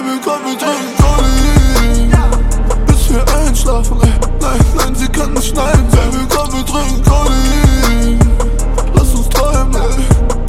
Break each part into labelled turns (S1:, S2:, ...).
S1: Baby, komm, wir trinken Kondi Bis wir einschlafen, ey. Nein, nein, sie kann nicht schneiden Baby, komm, wir trinken Kondi Lass uns träumen, ey.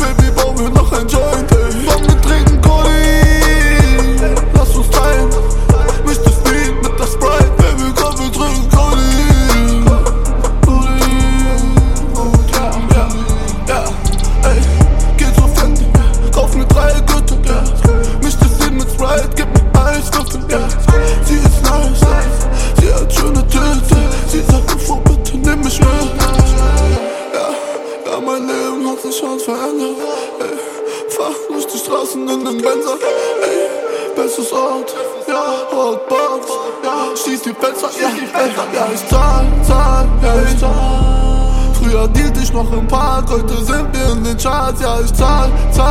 S1: es ist out, ja, halt, Hotbox, ja, schieß die Fenster, ja, ja, ich zahl, zahl, ja, ich zahl. Früher dealt ich noch im Park, heute sind wir in den Charts, ja, ich zahl, zahl.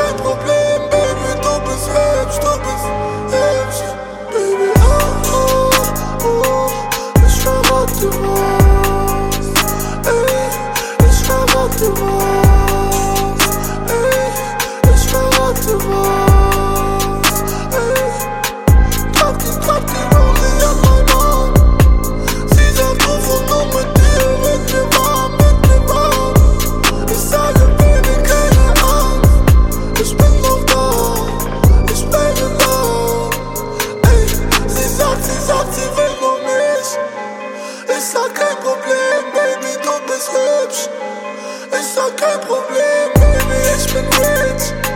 S1: je aucun problème, baby, it's been great.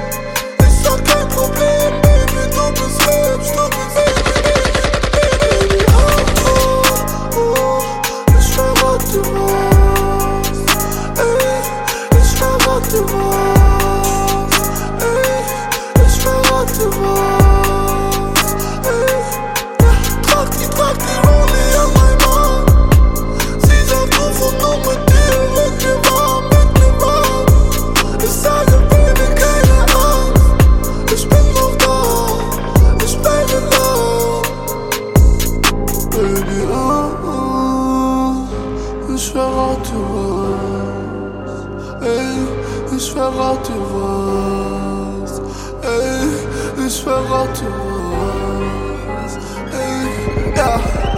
S1: Ich verrate was. Ey, ich verrate was. Ey, ja.